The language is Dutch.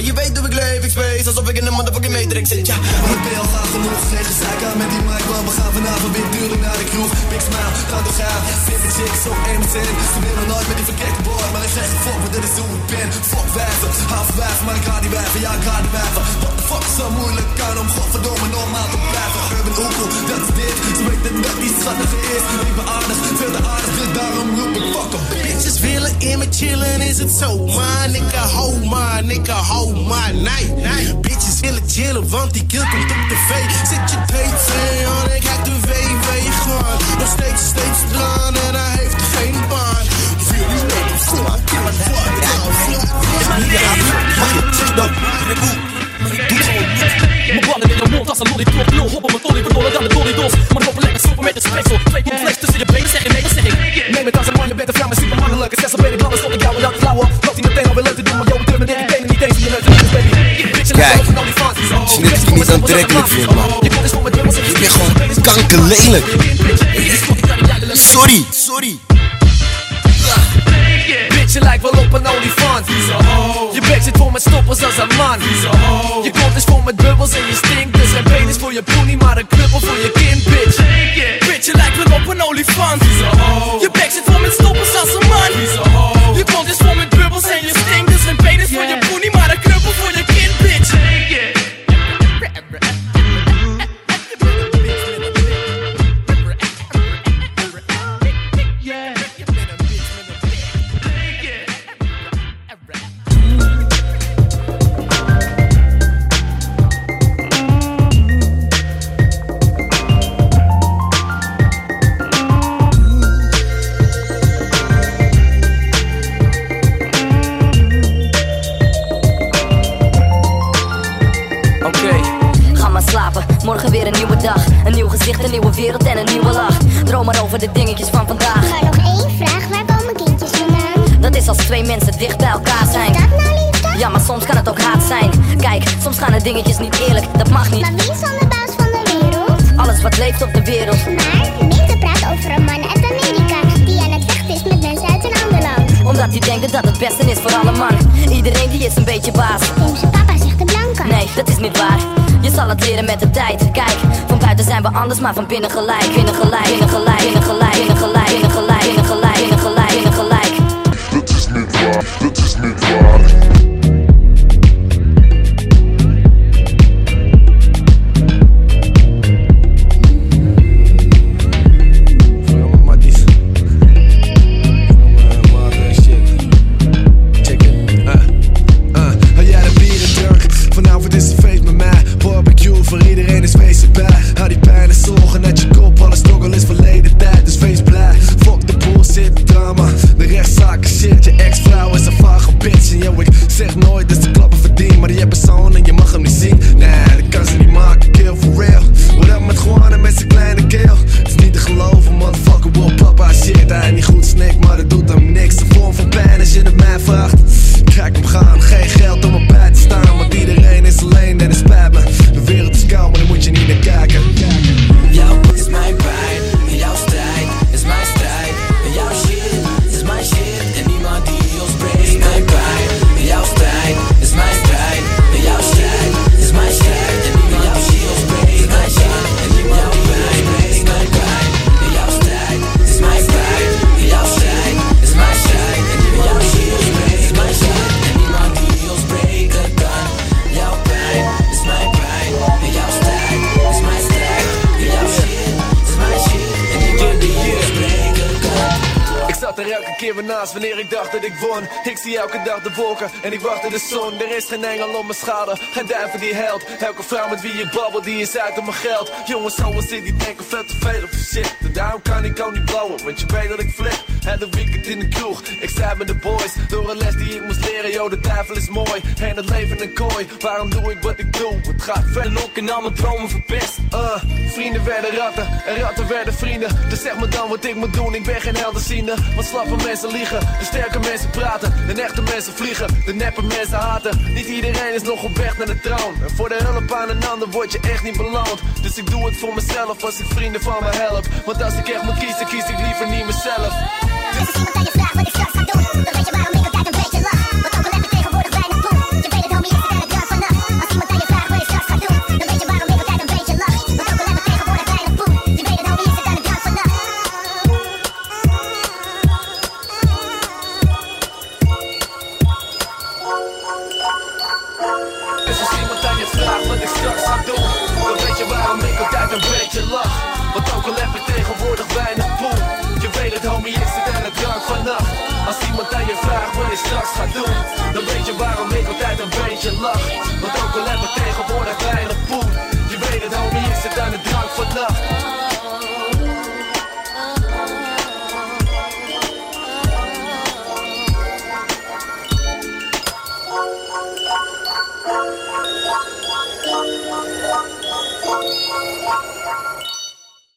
En je weet hoe ik leef, ik space. Alsof ik in een motherfucking matrix zit, ja. Ben al gaaf genoeg, geen gezeik aan met zit de chicks op 1 Ze willen nooit met die verkeerde boy Maar ik zeg fuck, want dit is hoe ik ben. Fuck wijven, half wijven, maar ik ga die wijven. Ja, ik ga die wijven. What the fuck zo moeilijk aan om godverdomme normaal te blijven. Urban Oekel, dat is dit. Ze weten dat die schattige is. Ik ben aardig, veel te aardig Dus daarom roep ik fuck up Bitches willen in me chillen, is het zo? Man Nigga, hou maar, nigga, maar Nee, nee. Bitches willen chillen, want die kill komt op tv. Zit je tv aan, ik kijk de WW gaan Nog steeds, steeds als een lollipop Lul hop op mijn tolly, verdolle dan de dollydos Maar lopen lekker soppen met de speeksel Twee flex tussen je benen, zeg je nee, dan zeg ik. Neem het als een man, je bent een vrouw, maar super mannelijk Zes ben ik alles, stop ik jou en dat flauwe Loopt hij meteen alweer leuk te doen, maar joh, turmen in die tenen niet eens in je neus baby, Kijk, dat ik het niet aantrekkelijk vind, man. Ik ben gewoon kankerlelijk. Sorry, sorry. Bitch, je lijkt wel op een olifant. Je bek zit vol met stoppels als een man. Je kont is vol met bubbels en je stinkt je poenie, maar een knuppel voor je kind, bitch. Bitch, je lijkt wel op een olifant Je bek zit vol met stoppels als een man Je kont is vol met bubbels en je wereld en een nieuwe lach. Droom maar over de dingetjes van vandaag. Maar nog één vraag, waar komen kindjes vandaan? Dat is als twee mensen dicht bij elkaar zijn. Dat nou liefde? Ja, maar soms kan het ook haat zijn. Kijk, soms gaan de dingetjes niet eerlijk. Dat mag niet. Maar wie is dan de baas van de wereld? Alles wat leeft op de wereld. Maar Minke praat over een man uit Amerika Die aan het vechten is met mensen uit een ander land Omdat hij denkt dat het beste is voor alle man. Iedereen die is een beetje baas. Zijn papa zegt de blanke Nee, dat is niet waar. Je zal het leren met de tijd. Kijk, van buiten zijn we anders, maar van binnen gelijk. Binnen gelijk, binnen gelijk, binnen gelijk, binnen gelijk, binnen gelijk, binnen gelijk, gelijk, gelijk. Dat is niet waar, dat is niet waar. Keer wanneer ik dacht dat ik won. Ik zie elke dag de wolken en ik wacht in de zon. Er is geen engel op mijn schade, geen duivel die helpt. Elke vrouw met wie ik babbel, die is uit op mijn geld. Jongens zoals ik, die denken veel te veel op shit. Daarom kan ik ook niet blowen, want je weet dat ik flip. Hele weekend in de kroeg, ik zei met de boys. Door een les die ik moest leren, yo, de duivel is mooi. En het leven een kooi, waarom doe ik wat ik doe? Het gaat verder ook en al mijn dromen verpest. Uh, vrienden werden ratten en ratten werden vrienden. Dus zeg me dan wat ik moet doen, ik ben geen helderziende. Want slappe mensen liegen, de sterke mensen praten, de echte mensen vliegen, de neppe mensen haten. Niet iedereen is nog op weg naar de troon. En voor de hulp aan een ander word je echt niet beloond. Dus ik doe het voor mezelf als ik vrienden van me help. Want als ik echt moet kiezen, kies ik liever niet mezelf. Wat ik straks ga doen. Dan weet je waarom ik altijd een beetje lach. Want ook al heb ik tegenwoordig